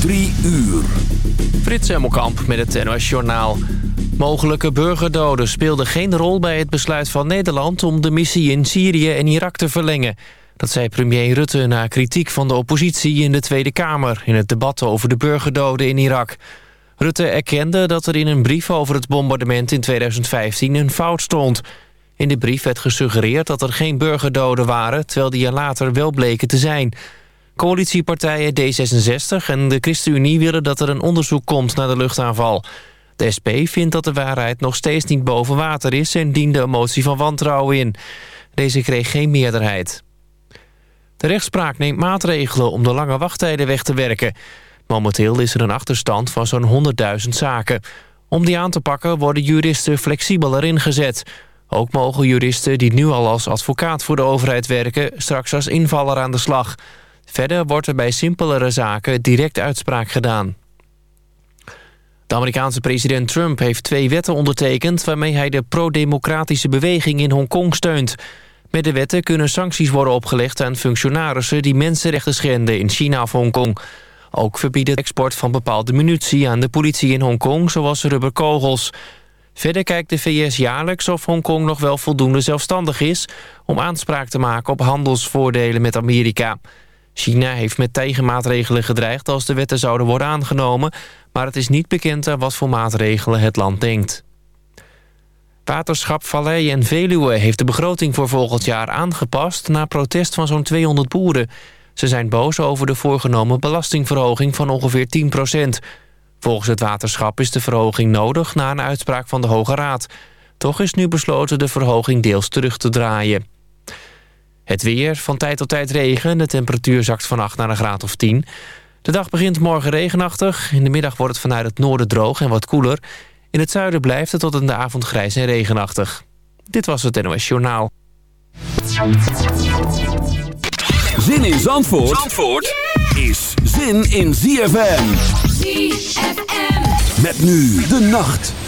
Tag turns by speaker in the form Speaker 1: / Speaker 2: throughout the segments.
Speaker 1: Drie uur.
Speaker 2: Frits Emmelkamp met het NOS Journaal. Mogelijke burgerdoden speelden geen rol bij het besluit van Nederland... om de missie in Syrië en Irak te verlengen. Dat zei premier Rutte na kritiek van de oppositie in de Tweede Kamer... in het debat over de burgerdoden in Irak. Rutte erkende dat er in een brief over het bombardement in 2015 een fout stond. In de brief werd gesuggereerd dat er geen burgerdoden waren... terwijl die er later wel bleken te zijn... Coalitiepartijen D66 en de ChristenUnie willen dat er een onderzoek komt naar de luchtaanval. De SP vindt dat de waarheid nog steeds niet boven water is... en diende een motie van wantrouwen in. Deze kreeg geen meerderheid. De rechtspraak neemt maatregelen om de lange wachttijden weg te werken. Momenteel is er een achterstand van zo'n 100.000 zaken. Om die aan te pakken worden juristen flexibeler ingezet. Ook mogen juristen die nu al als advocaat voor de overheid werken... straks als invaller aan de slag... Verder wordt er bij simpelere zaken direct uitspraak gedaan. De Amerikaanse president Trump heeft twee wetten ondertekend... waarmee hij de pro-democratische beweging in Hongkong steunt. Met de wetten kunnen sancties worden opgelegd aan functionarissen... die mensenrechten schenden in China of Hongkong. Ook verbiedt het export van bepaalde munitie aan de politie in Hongkong... zoals rubberkogels. Verder kijkt de VS jaarlijks of Hongkong nog wel voldoende zelfstandig is... om aanspraak te maken op handelsvoordelen met Amerika... China heeft met tegenmaatregelen gedreigd als de wetten zouden worden aangenomen... maar het is niet bekend aan wat voor maatregelen het land denkt. Waterschap Vallei en Veluwe heeft de begroting voor volgend jaar aangepast... na protest van zo'n 200 boeren. Ze zijn boos over de voorgenomen belastingverhoging van ongeveer 10% Volgens het waterschap is de verhoging nodig na een uitspraak van de Hoge Raad. Toch is nu besloten de verhoging deels terug te draaien. Het weer, van tijd tot tijd regen. De temperatuur zakt vannacht naar een graad of 10. De dag begint morgen regenachtig. In de middag wordt het vanuit het noorden droog en wat koeler. In het zuiden blijft het tot in de avond grijs en regenachtig. Dit was het NOS Journaal.
Speaker 1: Zin in Zandvoort, Zandvoort is zin in ZFM. ZFM. Met nu de nacht.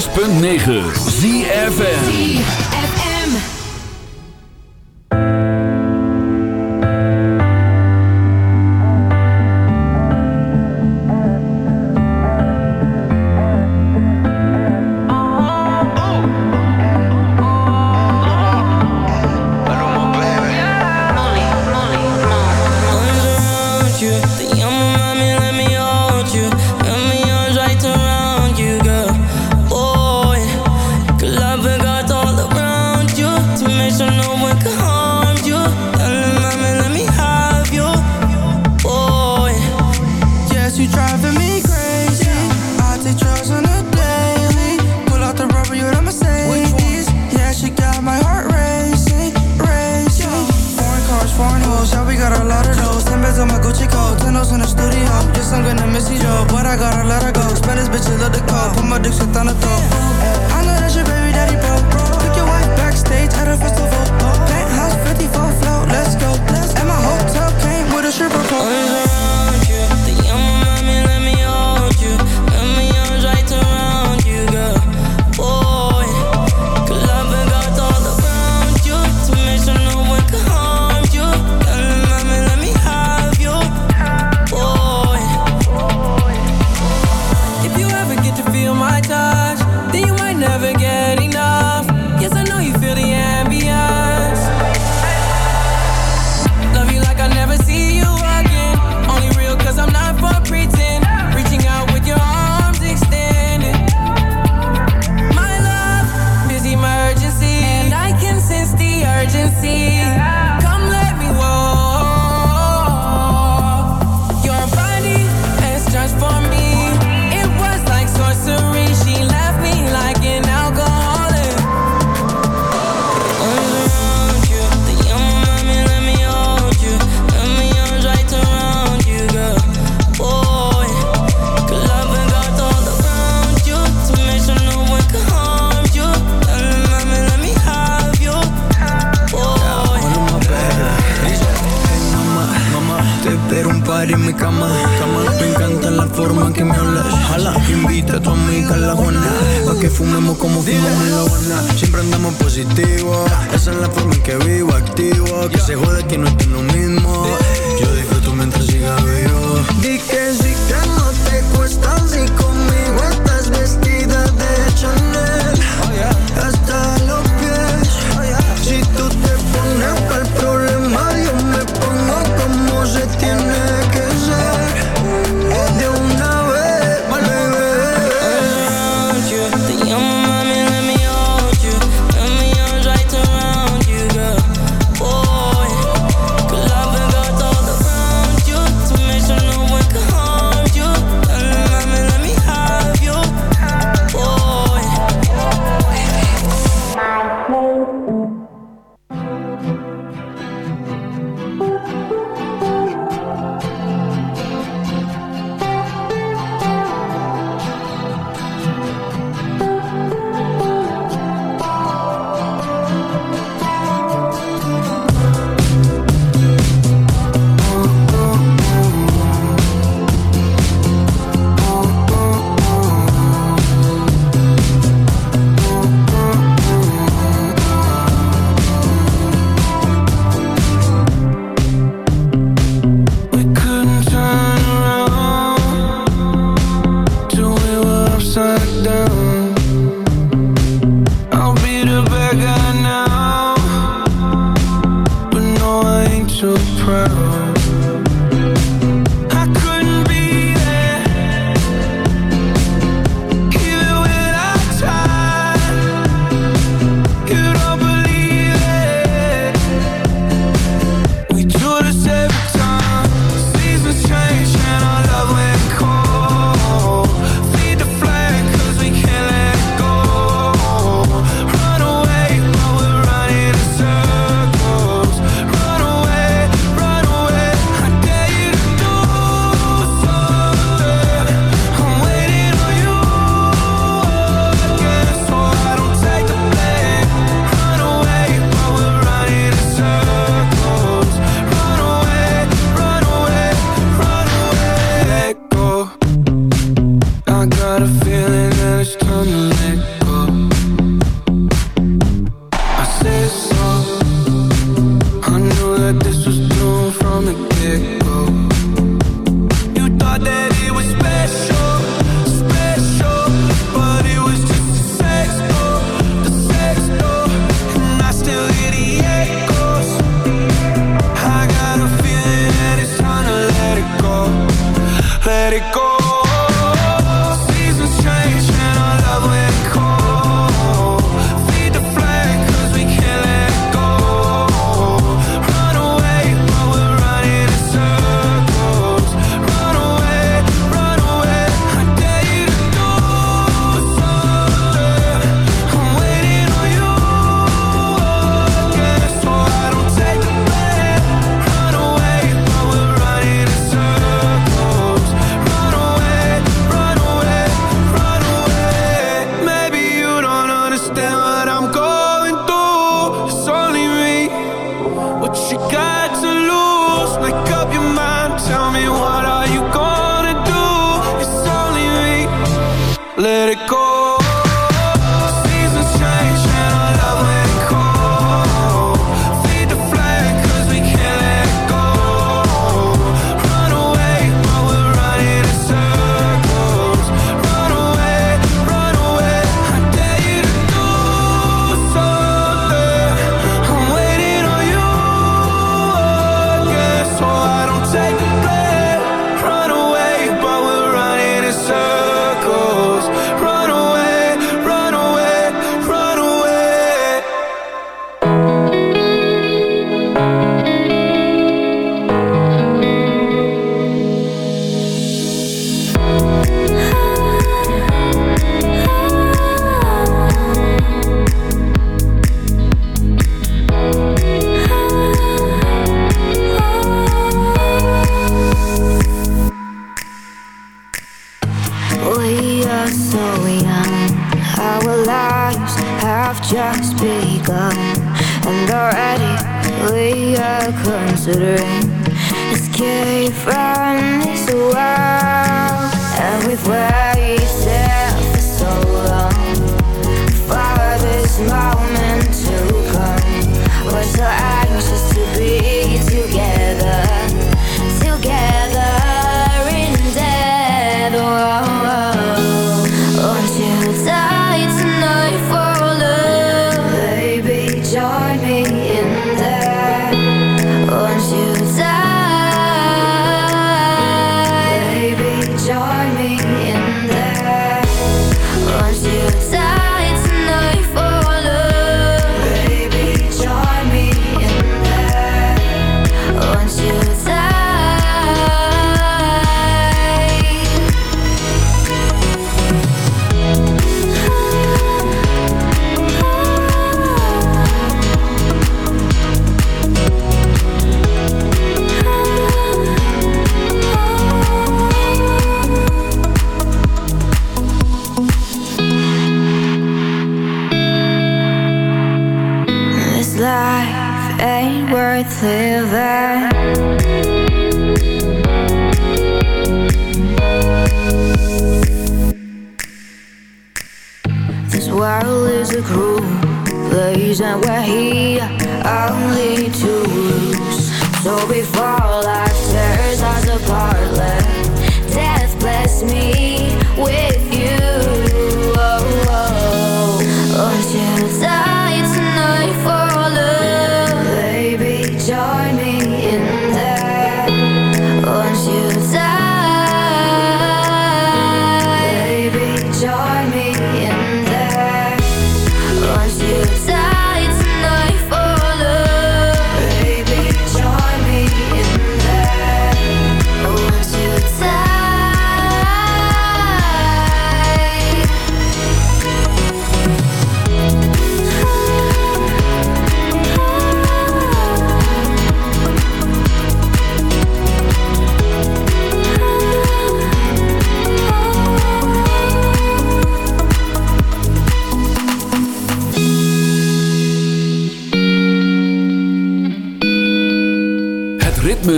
Speaker 3: 6.9 sun down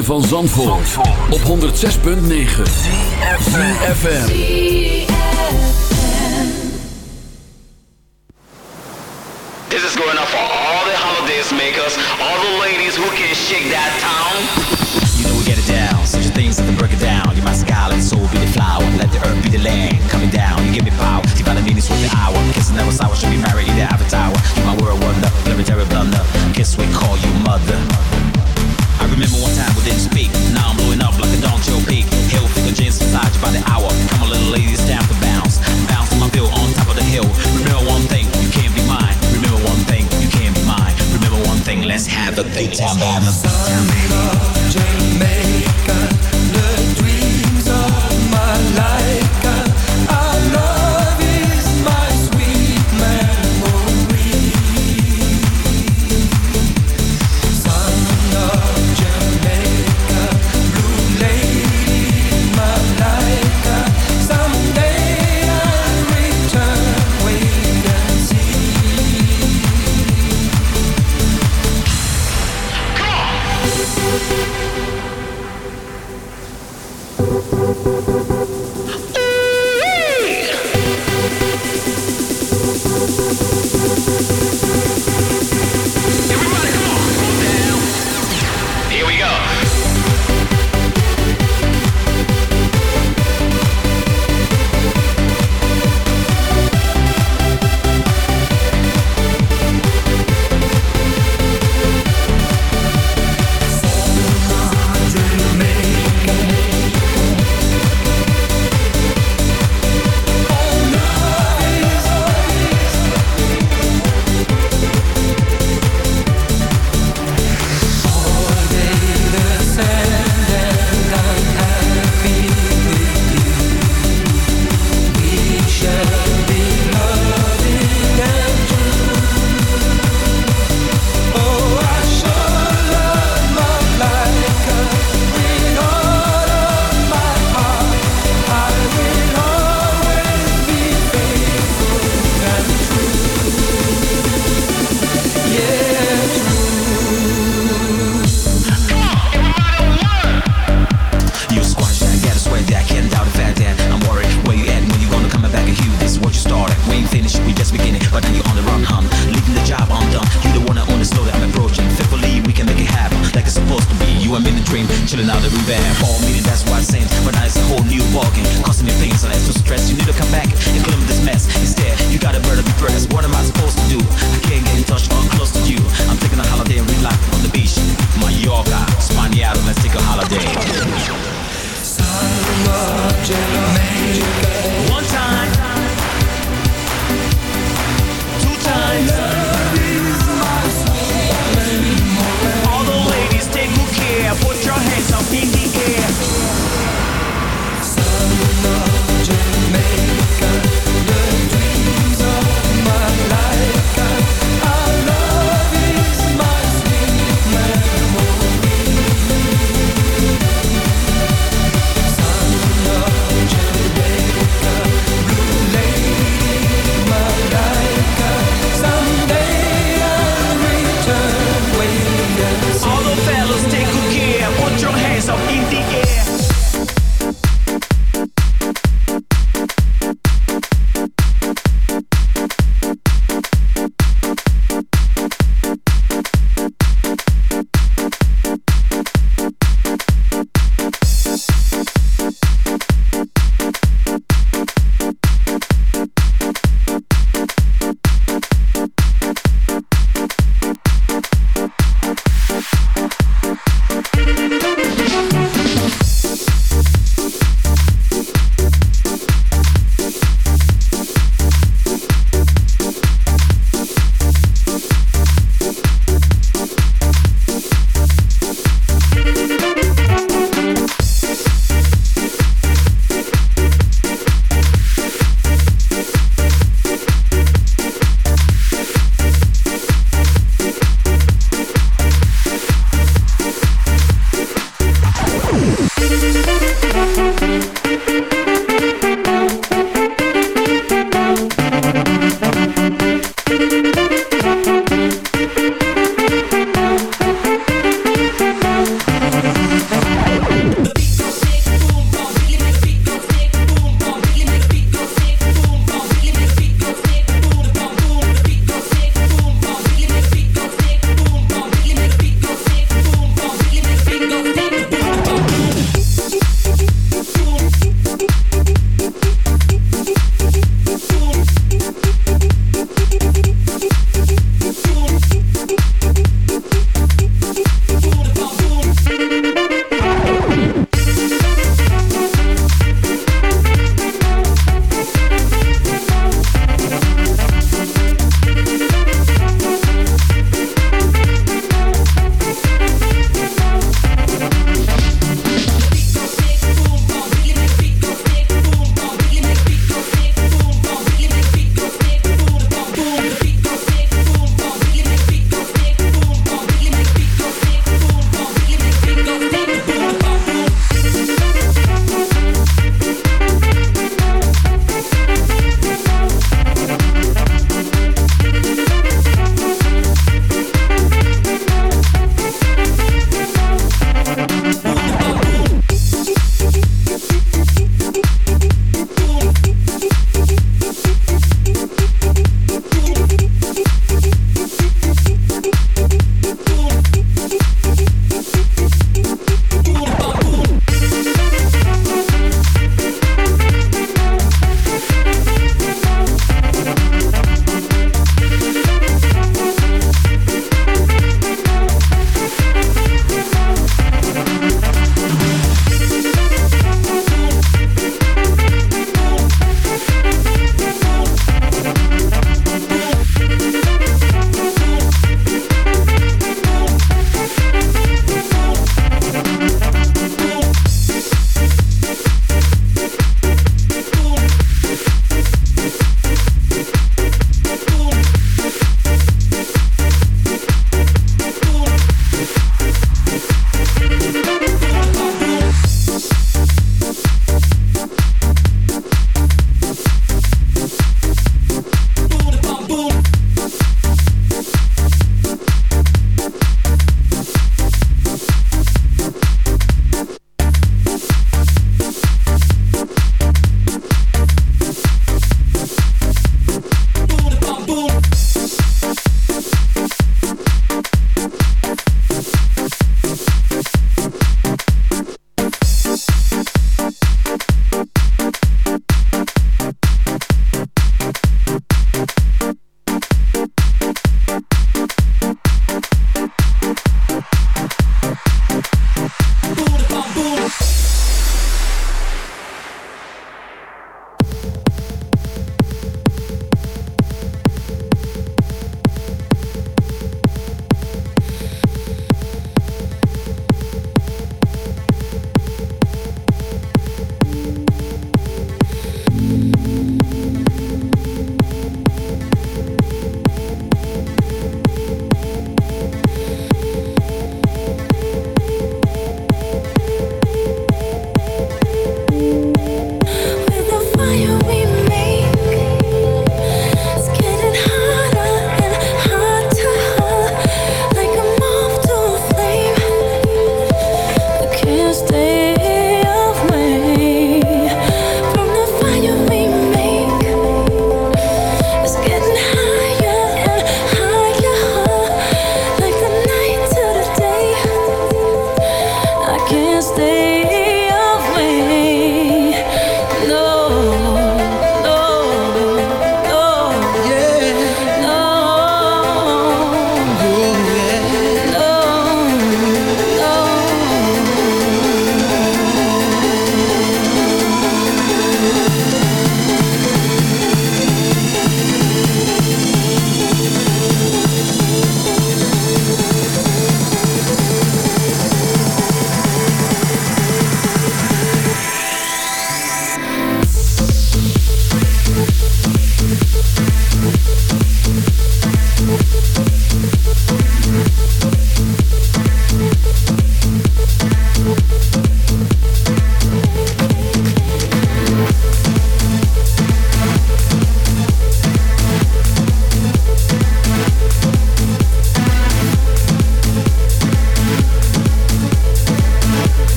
Speaker 1: ritme van Zandvoort, op 106.9 ZFM.
Speaker 4: This is going out for all the holidays makers, all the ladies who can shake that town.
Speaker 5: You know we get it down, such a things that can break it down. You're my scarlet soul, be the flower. Let the earth be the land, coming down. You give me power, divine meanings with the hour. Kissing never sour, should be married in the avatar. You're my world wonder, legendary blunder. Kiss we call you mother. Remember one time we didn't speak. Now I'm blowing up like a Don Joe peak. Hill figure jeans inside by the hour. Come on, little ladies, time to bounce. Bounce my bill on top of the hill. Remember one thing, you can't be mine. Remember one thing, you can't be mine. Remember one thing, let's have a good time, baby.
Speaker 6: Jamaica, the dreams of my life.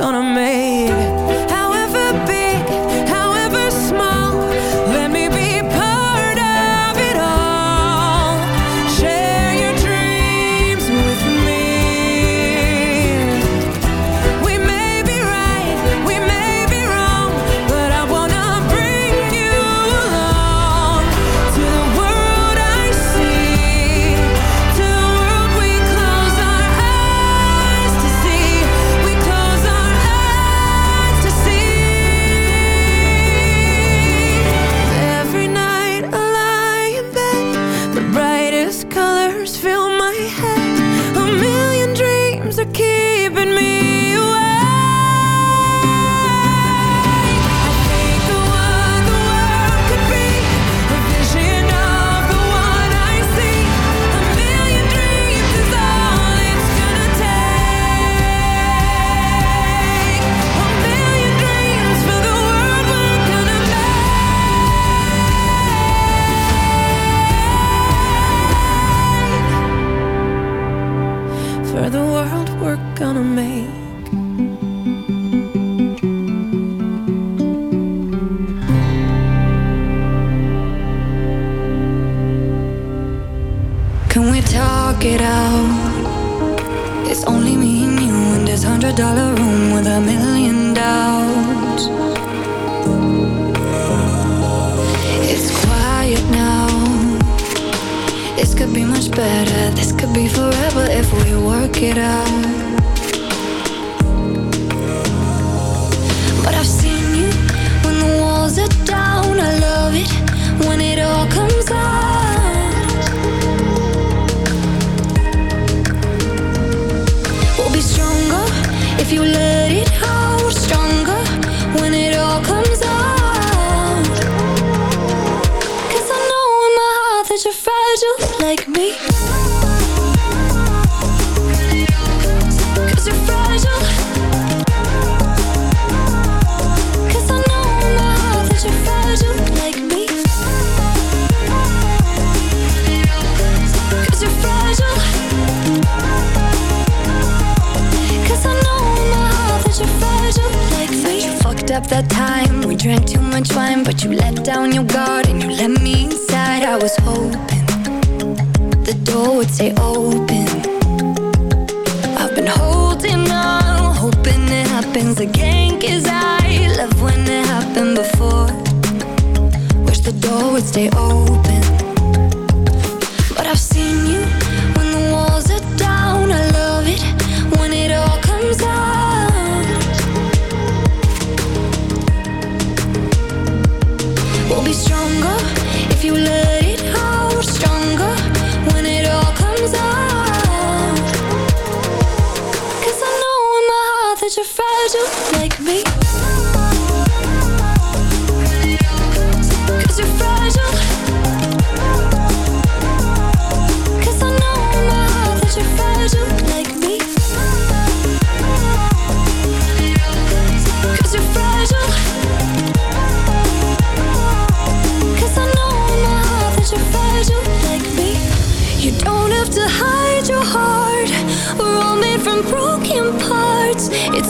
Speaker 7: gonna make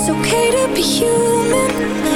Speaker 8: okay to be human.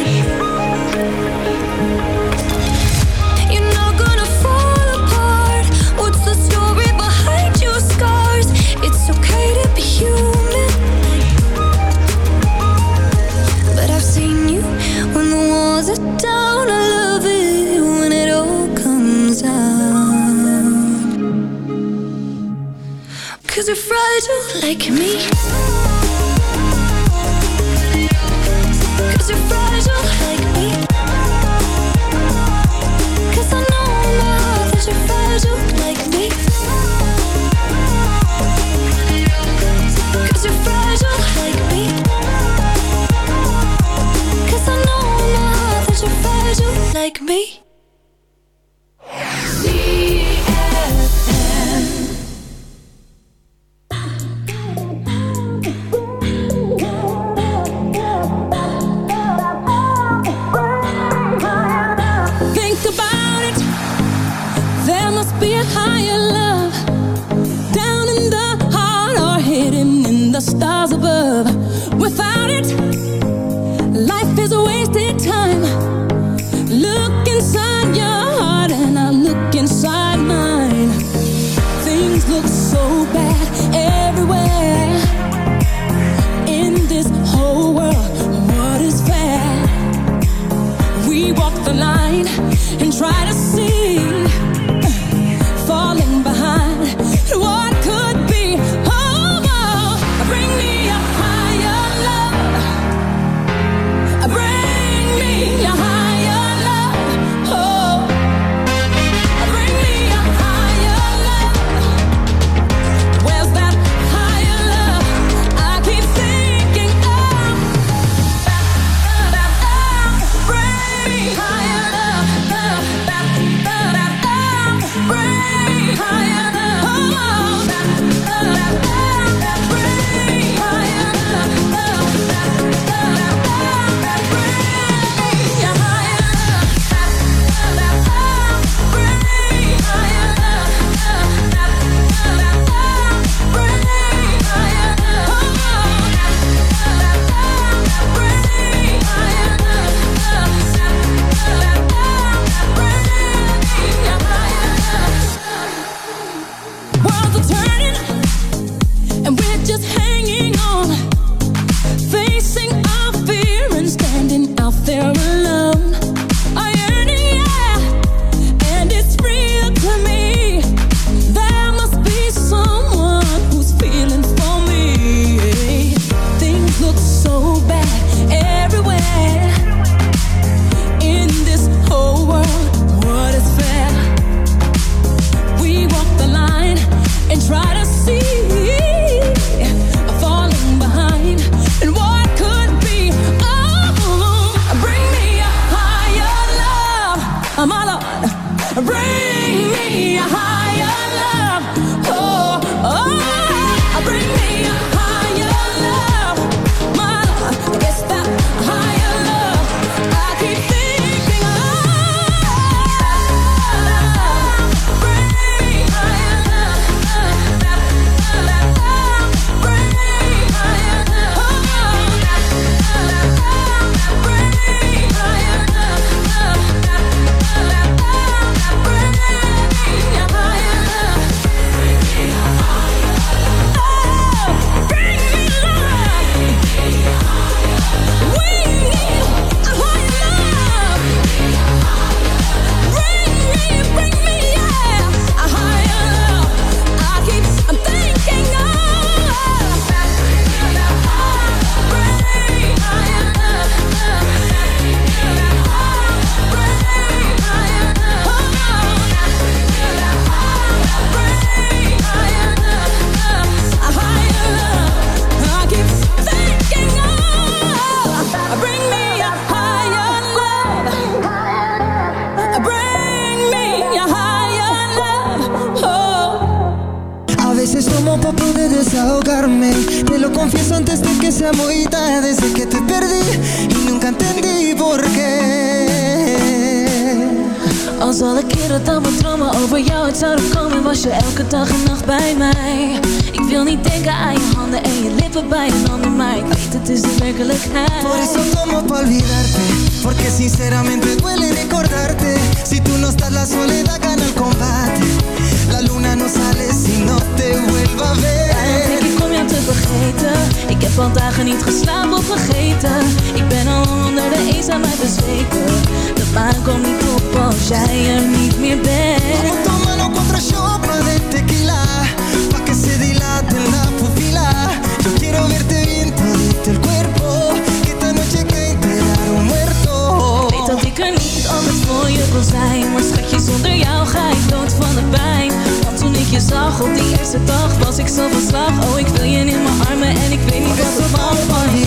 Speaker 7: Eerste dag Was ik zo van slag. Oh, ik wil je in mijn armen en ik weet niet wat er van van je.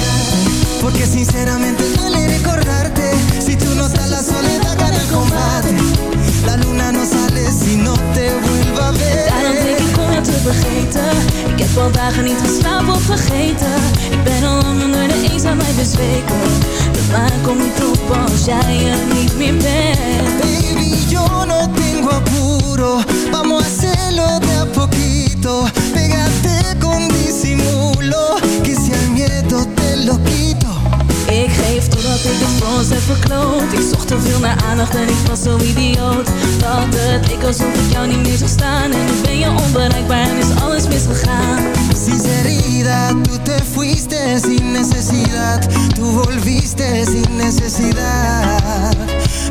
Speaker 9: Porque sinceramente duele recordarte. Si tú no estás la soledad gana el combate. La luna no sale si no te vuelva a
Speaker 7: Daarom denk
Speaker 9: ver
Speaker 7: ik om jou te vergeten. Ik heb al dagen niet geslapen of vergeten. Ik ben al lang onder de eenzaamheid bezweken. De maan komt niet op als jij er niet meer bent.
Speaker 9: Baby, yo no tengo apuro. Vamos a hacerlo de a poquito Pégate con disimulo Que si al miedo te lo quito.
Speaker 7: Ik geef totdat ik het voor ons heb verkloot. Ik zocht te veel naar aandacht en ik was zo idioot. Dat het ik alsof ik jou niet meer zag staan. En nu ben je onbereikbaar en is alles misgegaan.
Speaker 9: Sinceridad, tú te fuiste sin necesidad. Tú volviste sin necesidad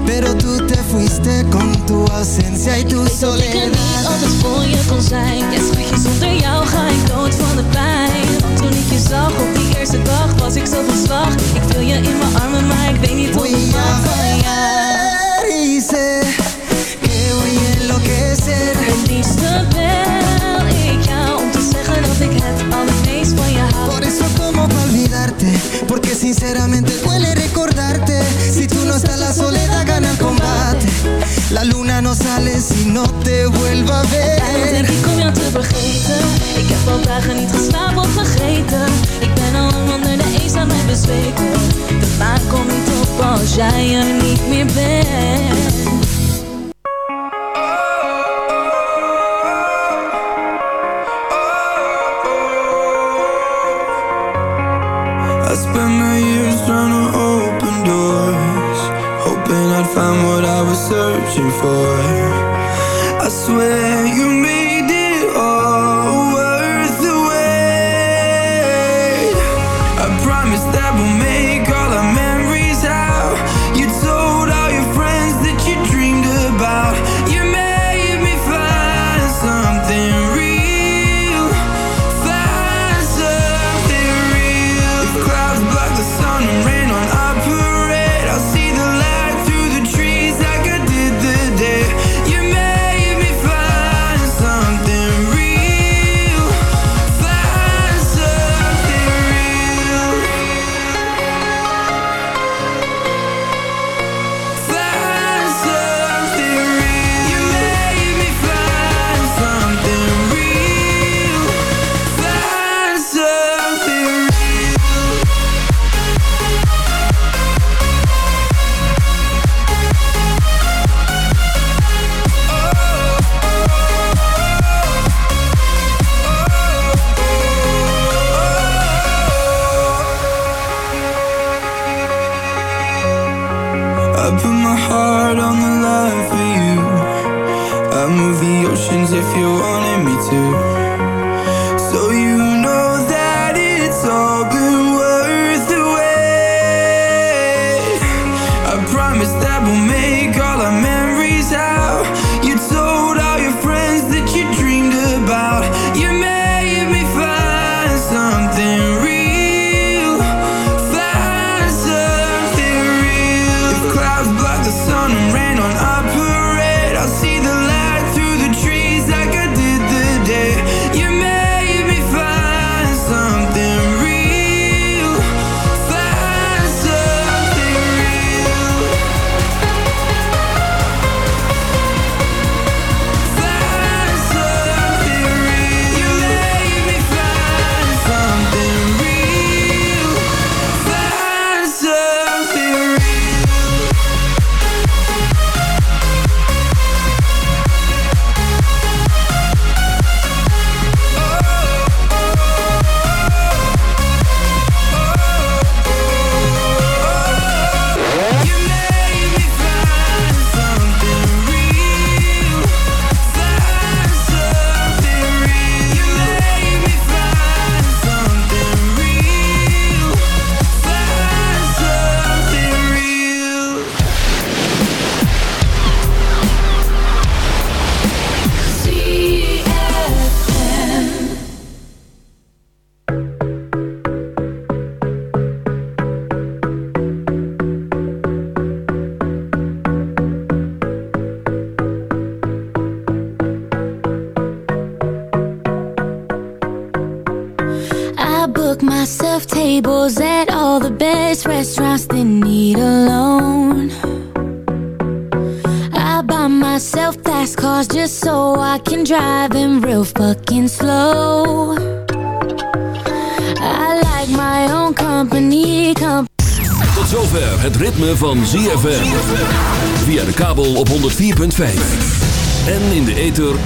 Speaker 9: Pero tú te fuiste con tu ausencia y tu
Speaker 7: Ik dat ik er niet
Speaker 9: soledad.
Speaker 7: altijd voor je kon zijn. Ja schatje, zonder jou ga ik dood van de pijn. Want toen ik je zag op die eerste dag was ik zo van slag. Ik wil je in mijn armen, maar ik weet niet hoe ik
Speaker 9: a
Speaker 7: mag. van jou
Speaker 9: sé que voy a enloquecer.
Speaker 7: Het liefste bel ik jou om te zeggen dat ik het allermeest van je hou.
Speaker 9: Por eso tomo pa' olvidarte? Porque sinceramente duele recordarte La luna no sale si no te vuelva a
Speaker 7: Daarom denk
Speaker 9: ver
Speaker 7: ik om jou te vergeten. Ik heb al dagen niet geslapen of vergeten. Ik ben al lang onder de eenzaamheid bezweken. De maan komt niet op als jij er niet meer bent.
Speaker 3: I spent my years trying to searching for I swear you